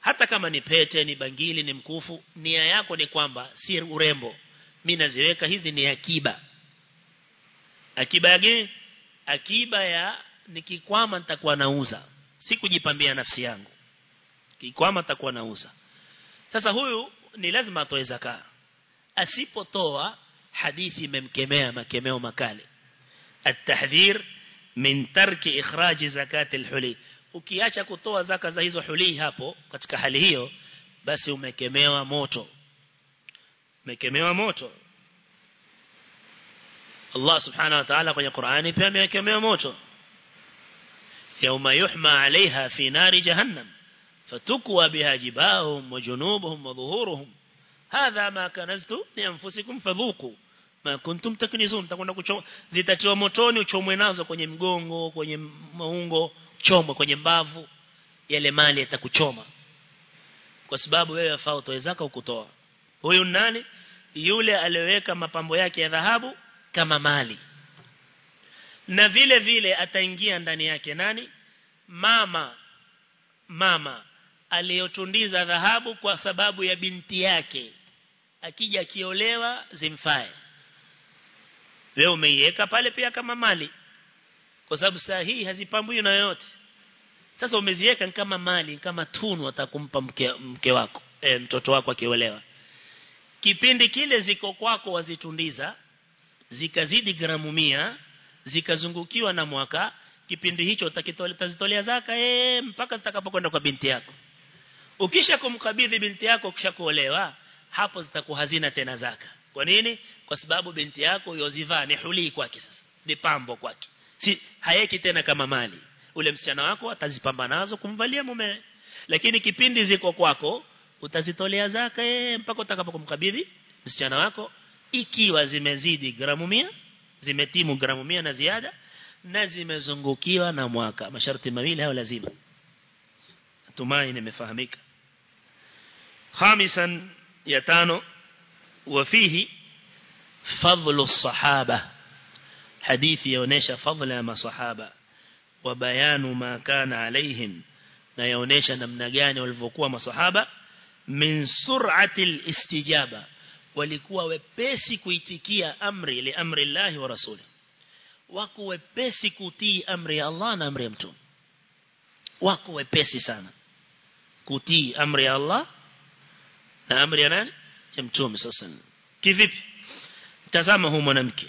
Hata kama ni pete ni bangili ni mkufu nia yako ni kwamba si urembo. Mi naziweka hizi ni akiba. Akiba gani akiba ya nikikwama nitakuwa nauza si kujipambia nafsi yangu kikwama nitakuwa nauza sasa huyu ni lazima atoe zaka asipotoa hadithi imemkemea makemeo makali التحذير من ترك إخراج زكاة الحلي ukiacha kutoa zaka za hizo huli hapo katika hali hiyo basi umekemewa moto umekemewa moto Allah subhanahu wa ta'ala kwenye Qur'ani pia amekemewa moto يوم يحمى عليها في نار جهنم فتكوى بها جباههم وجنوبهم وظهورهم هذا ما كنزتم لأنفسكم فذوقوا ma kuntum taknizun takwenda kuchoma zitatiwa motoni uchomwe nazo kwenye mgongo kwenye maungo chomwe kwenye mbavu yale mali yatakuchoma kwa sababu wewe afaa utoe zaka ukutoa huyu nani yule aliyeweka mapambo yake ya dhahabu kama mali na vile vile ataingia ndani yake nani? Mama. Mama. Aliyotundiza dhahabu kwa sababu ya binti yake. Akija kiolewa zimfae. Wewe umeiweka pale pia kama mali. Kwa sababu saa hii hazipambwi na yote sasa umeziweka kama mali kama tunu atakumpa mke, mke wako e, mtoto wako akiolewa. Kipindi kile ziko kwako wazitundiza zikazidi gramu mia zikazungukiwa na mwaka kipindi hicho utakitolea zaka eh mpaka zitakapokwenda kwa binti yako. Ukisha kumkabidhi binti yako kisha kuolewa hapo zitakuwa hazina tena zaka. Kwa nini? Kwa sababu binti yako yozivaa ni huli kwake sasa ni pambo kwake. Si hayeki tena kama mali. Ule msichana wako atazipamba nazo kumvalia mume lakini kipindi ziko kwako utazitolea zaka eh mpaka utakapokumkabidhi msichana wako ikiwa zimezidi gramu mia zimetimu gramu 100 na ziada na zimezungukiwa na mwaka. Masharti mawili hayo lazima. Tumai nimefahamika. Khamisan ya tano wafihi fadlu sahaba. Hadithi yaonesha fadhla ya masahaba. Wa bayanu ma kana alaihim na yaonesha namna gani walivyokuwa masahaba. Min sur'ati al-istijaba walikuwa wepesi kuitikia amri li amri Allah wa rasuli wako wepesi kutii amri ya Allah na amri ya mtume. Wako wepesi sana kutii amri ya Allah na amri ya nani? Ya mtume sasa kivipi? Tazama huyu mwanamke.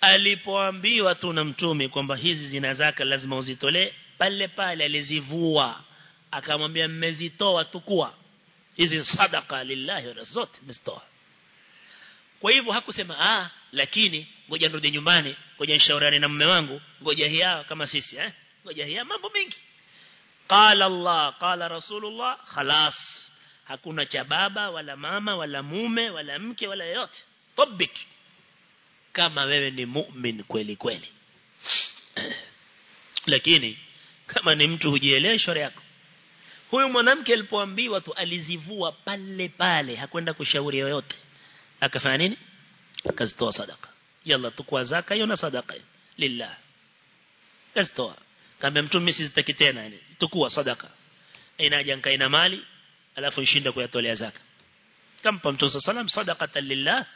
Alipoambiwa tu na mtume kwamba hizi zina zaka lazima uzitolee pale pale alizivua. Akamwambia mmezitoa tukua hizi sadaka lillahi zote mzitoa kwa hivyo hakusema ah lakini ngoja nirudi nyumbani ngoja nishauriane na mume wangu ngoja hiya kama sisi eh ngoja hiya mambo mengi. Qala Allah qala rasulullah khalas hakuna cha baba wala mama wala mume wala mke wala yote tabik kama wewe ni mu'min kweli kweli. <clears throat> Lakini kama ni mtu hujielewa shauri yako. Huyu mwanamke alipoambiwa tu alizivua pale pale hakwenda kushauri yoyote akafanya nini akazitoa sadaka yalla tukua zaka hiyo na sadaka lillah kazitoa kama mtume sizitaki tena yani tukua sadaka inaja haja nkaina mali alafu ishinda kuyatolea zaka kampa mtume sallam sadaqata lillah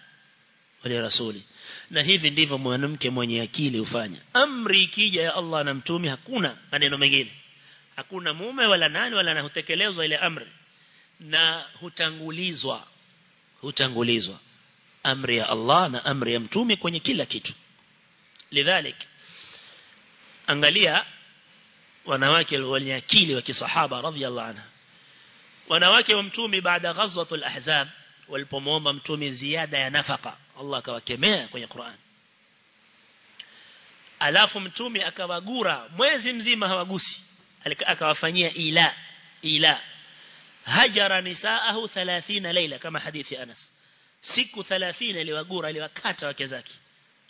wali rasuli na hivi ndivyo mwanamke mwenye akili ufanya amri ikija ya Allah na mtume hakuna maneno mengine hakuna mume wala nani wala na hutekelezwa ile amri na hutangulizwa hutangulizwa amri ya Allah na amri ya mtume kwenye kila kitu. Lidhalik angalia wanawake wenye akili wa kisahaba radhiallahu anha wanawake wa mtume baada ghazwatul ahzab walipomwomba mtume ziada ya nafaka Allah akawakemea kwenye Qur'an. Alafu mtume akawagura mwezi mzima hawagusi akawafanyia ila ila. Hajara nisaahu 30 leila kama hadithi Anas siku 30 aliwagura aliwakata wake zake.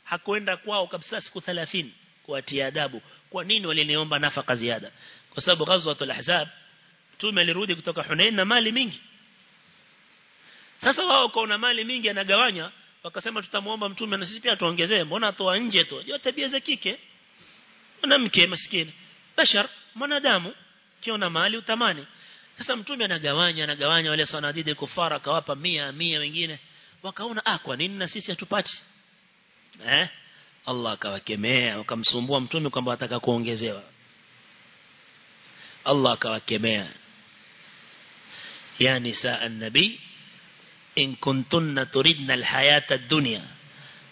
Hakwenda kwao kabisa siku 30 kuatia adabu. Kwa nini waliniomba nafaka ziada? Kwa sababu ghazwatul ahzab mtume alirudi kutoka Hunain na mali mingi. Sasa wao kwa mali mingi anagawanya wakasema tutamuomba mtume na sisi pia tuongezee. Mbona atoa nje tu? Yote tabia za kike. Mwanamke maskini. Bashar mwanadamu kiona mali utamani. Sasa mtume anagawanya anagawanya wale sanadidi kufara akawapa mia mia wengine wakaona ah kwa nini na sisi hatupati eh Allah akawakemea wakamsumbua mtume kwamba ataka kuongezewa Allah akawakemea ya nisa an-nabi in kuntunna turidna al-hayata ad-dunya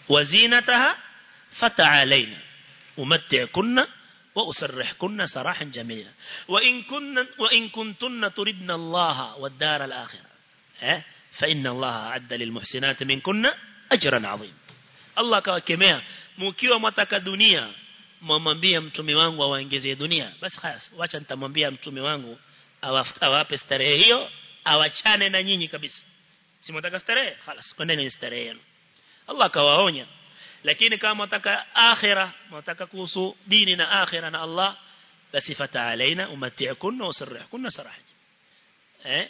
wa zinataha fata'alayna umatti'kunna وأسرحكن سراحا جميلا وإن, كن وإن كنتن تردن الله والدار الآخرة آه؟ فإن الله أعد للمحسنات منكن أجرا عظيم الله كوكمea mkiwa mtaka dunia mwambie mtume wangu awaongezee dunia basi خلاص wacha nitamwambia mtume wangu awape starehe hiyo awachane na nyinyi kabisa si mtaka starehe خلاص kwendeni starehe yenu Allah kawaonya lakini kama mtaka akhira mtaka kuhusu dini na akhira na Allah basi fata'alaina umati'kunna usarrihkunna saraha eh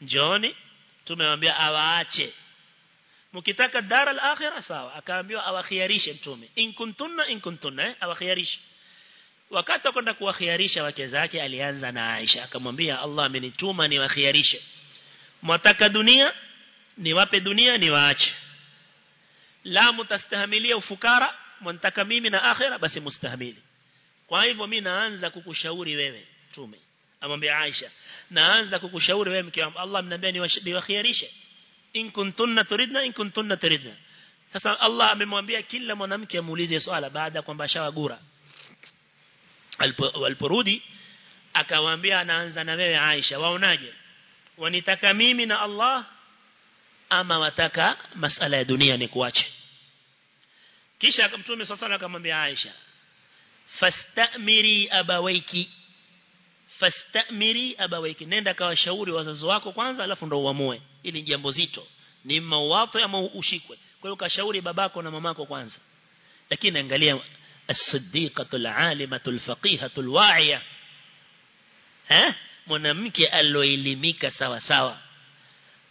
njoni tumemwambia awaache. Mkitaka dar al-akhirah sawa. Akaambiwa awakhiarishe mtume. In kuntunna in kuntunna eh? awakhiarishe wakati kwenda kuwakhiarisha wake zake alianza na Aisha. Akamwambia Allah amenituma niwakhiarishe mwataka dunia niwape dunia niwaache. La mtastahimilia ufukara mwataka mimi na akhira basi mustahimili. Kwa hivyo mimi naanza kukushauri wewe tume amwambia Aisha naanza kukushauri wewe mke wangu Allah amniambia niwakhiarishe in kuntunna turidna in kuntunna turidna. Sasa Allah amemwambia kila mwanamke amuulize swala baada kwamba shawagura aliporudi akawaambia anaanza na wewe Aisha waonaje? Wanitaka mimi na Allah ama wataka masala ya dunia ni kuache kisha mtume sasa akamwambia Aisha fastamiri abawaiki fastamiri abawaiki. Nenda kawashauri wazazi wako kwanza alafu ndo uamue. Ili jambo zito. Ni mawato ama ushikwe. Kwa hiyo kashauri babako na mamako kwanza. Lakini angalia as-siddiqatu al-alimatu al-faqihatu al-wa'iya. Eh mwanamke aloelimika sawa sawa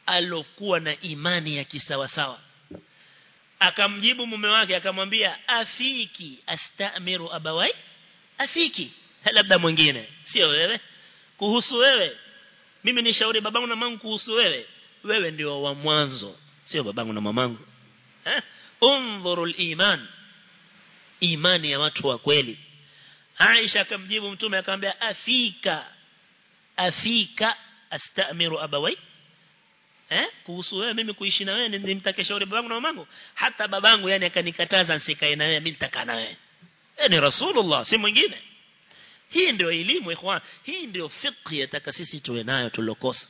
alokuwa na imani ya kisawa sawa akamjibu mume wake akamwambia afiki astamiru abawai afiki <laughs> labda mwingine. Sio wewe? Kuhusu wewe. Mimi ni shauri babangu na mamangu kuhusu wewe. Wewe ndio wa mwanzo sio babangu na mamangu. Eh? Undhurul iman imani ya watu wa kweli. Aisha akamjibu mtume akamwambia afika afika astamiru abawai. Eh? Kuhusu wewe mimi kuishi na wewe nimtake shauri babangu na mamangu. Hata babangu yani akanikataza nsikae na wewe mimi nitakaa na wewe. Eh, ni rasulullah si mwingine hii ndio elimu ikhwan. Hii ndio fiqh yataka sisi tuwe nayo tulokosa.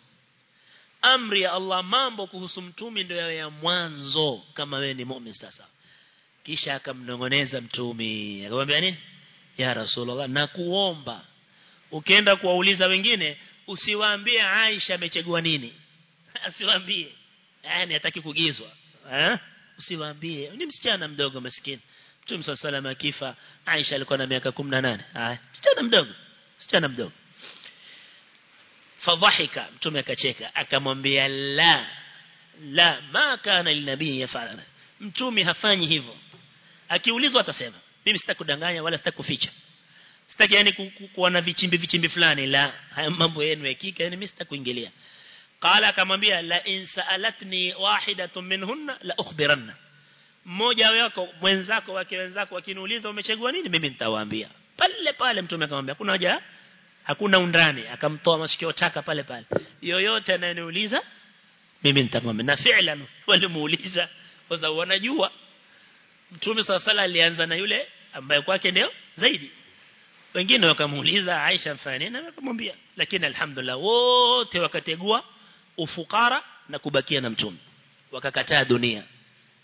Amri ya Allah mambo kuhusu mtumi ndio yawe ya mwanzo kama wewe ni muumini sasa. Kisha akamnongoneza mtumi akamwambia nini? Ya rasulullah na kuomba ukienda kuwauliza wengine usiwaambie Aisha amechagua nini. <laughs> Asiwaambie. Yani hataki kugizwa. Eh? Usiwaambie. Ni msichana mdogo maskini Mtume صلى الله عليه akifa Aisha alikuwa na miaka 18 haya msichana mdogo msichana mdogo fadhahika mtume akacheka akamwambia la la ma kana linabii yafala mtume hafanyi hivyo akiulizwa atasema mimi sitaki kudanganya wala sitaki kuficha sitaki yani kuwa na vichimbi vichimbi fulani la haya mambo yenu ya kika yani mimi sitaki kuingilia qala akamwambia la in saalatni wahidatun minhunna la ukhbiranna mmoja wako mwenzako wake wenzako wakiniuliza umechagua nini mimi nitawaambia. Pale pale mtume akamwambia kuna haja hakuna undani. Akamtoa masikio taka pale pale. Yoyote anayeniuliza mimi nitamwambia. Na fi'lan walimuuliza kwa sababu wanajua. Mtume sala alianza na yule ambaye kwake ndio zaidi. Wengine wakamuuliza Aisha mfanye na akamwambia lakini alhamdulillah wote wakategua ufukara na kubakia na mtume. Wakakataa dunia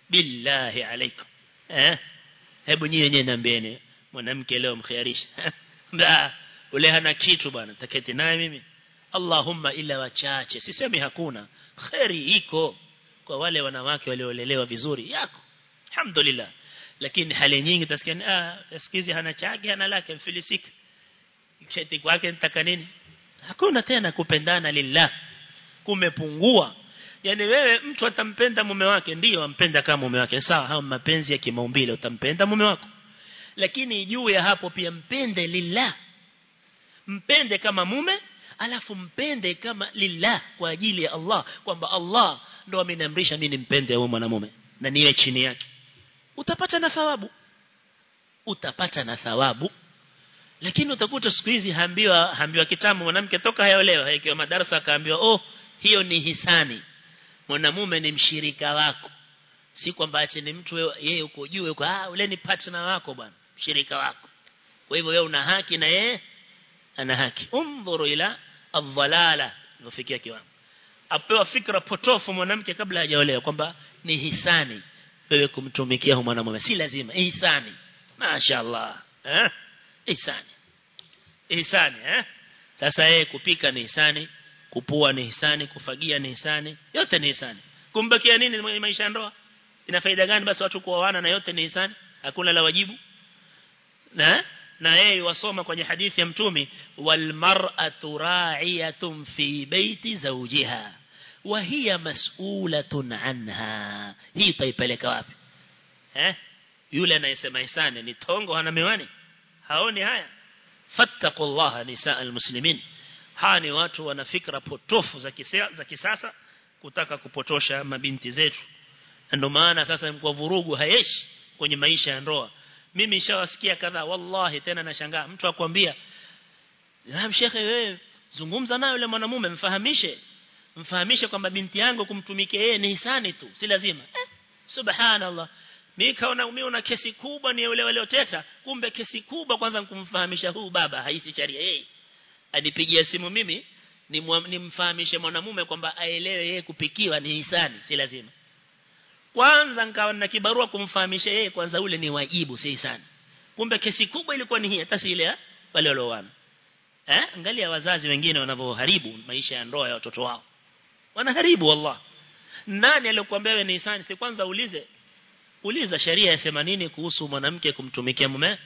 billahi alaikum. Eh? Hebu nyinyi wenyewe niambieni mwanamke leo mkhiarisha <laughs> ule hana kitu bwana taketi naye mimi. Allahumma illa wachache sisemi hakuna. Khairi iko kwa wale wanawake waliolelewa vizuri yako. Alhamdulillah. Lakini hali nyingi tasikia ah sikizi hana chake hana lake mfilisika cheti kwake nitaka nini? Hakuna tena kupendana lillah. Kumepungua yani wewe mtu atampenda mume wake ndio ampenda kama mume wake. Sawa hao mapenzi ya kimaumbile utampenda mume wako. Lakini juu ya hapo pia mpende lillah. Mpende kama mume alafu mpende kama lillah kwa ajili ya Allah. Kwamba Allah ndo ameniamrisha mimi nimpende huyo mwanamume. Na niwe chini yake. Utapata na thawabu. Utapata na thawabu. Lakini utakuta siku hizi haambiwa haambiwa kitamu mwanamke toka hayaolewa ikiwa madarasa akaambiwa oh hiyo ni hisani mwanamume ni mshirika wako. Si kwamba ni mtu yeye uko juu uko ah ule ni partner wako bwana mshirika wako. Kwa hivyo wewe una haki na yeye ana haki. Umdhuru ila adhalala ndofikia kiwango. Apewa fikra potofu mwanamke kabla hajaolewa kwamba ni hisani wewe kumtumikia mwanamume. Si lazima ihsani mashaallah eh? Ihsani ihsani eh? Sasa yeye kupika ni ihsani kupua ni hisani kufagia ni hisani yote ni hisani kumbakia nini maisha ya ndoa? Ina faida gani basi watu kuoana na yote ni hisani hakuna la wajibu. Na na yeye wasoma kwenye hadithi ya mtumi wal mar'atu ra'iyatun fi baiti zawjiha wa hiya mas'ulatun anha. Hii taipeleka wapi? Eh? Yule anayesema hisani ni tongo ana miwani haoni haya. Fattaqullaha nisaa almuslimin hawa ni watu wana fikra potofu za kisasa, za kisasa kutaka kupotosha mabinti zetu. Ndio maana sasa mko vurugu haeshi kwenye maisha ya ndoa. Mimi nishawasikia kadhaa wallahi tena nashangaa. Mtu akwambia la shekhe wewe zungumza naye yule mwanamume mfahamishe. Mfahamishe kwamba binti yangu kumtumikia yeye ni hisani tu si lazima. Eh, subhanallah. Mimi kaona mimi una kesi kubwa ni yule walioteta. Kumbe kesi kubwa kwanza kumfahamisha huu baba haisi sharia yeye anipigia simu mimi nimfahamishe mwanamume kwamba aelewe yeye kupikiwa ni hisani si lazima. Kwanza nikawa na kibarua kumfahamisha yeye kwanza ule ni wajibu si hisani. Kumbe kesi kubwa ilikuwa ni hii hata si ile wale walioana eh angalia wazazi wengine wanavyoharibu maisha ya ndoa ya watoto wao. Wanaharibu wallah. Nani aliyokuambia wewe ni hisani? Si kwanza ulize uliza sheria yasema nini kuhusu mwanamke kumtumikia mume?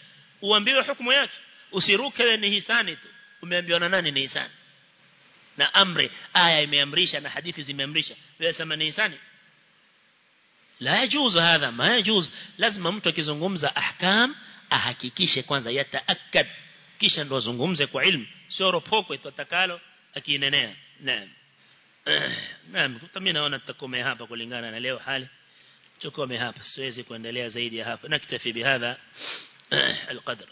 Uambiwe hukumu yake. Usiruke wewe ni hisani tu umeambiwa na nani ni hisani na amri aya imeamrisha na hadithi zimeamrisha wewe sema ni hisani la yajuz hadha ma yajuz lazima mtu akizungumza ahkam ahakikishe kwanza yataakkad kisha ndo azungumze kwa ilmu sio ropoko itatakalo akinenea naam naam mimi naona tutakomea hapa kulingana na leo hali tukome hapa siwezi kuendelea zaidi ya hapa naktafi bihadha القدر